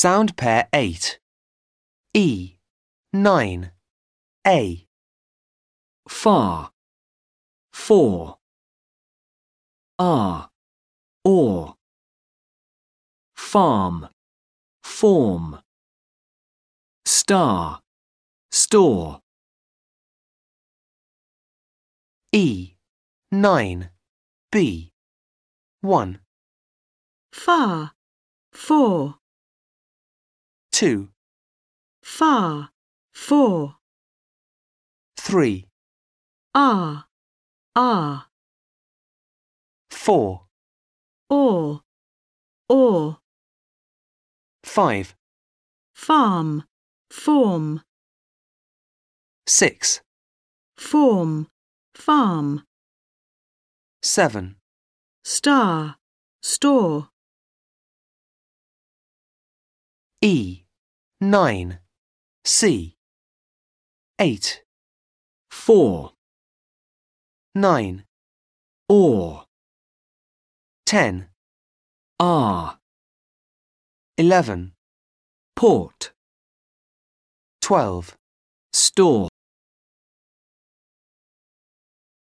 Sound pair 8. E. 9. A. far, for, are, or, farm, form, star, store, E. 9. B. 1. far, for, 2. far, four. 3. are, are, 4. or, or, 5. farm, form, 6. form, farm, 7. star, store, E. 9. C. 8. 4. 9. or, 10. R. 11. port, 12. store.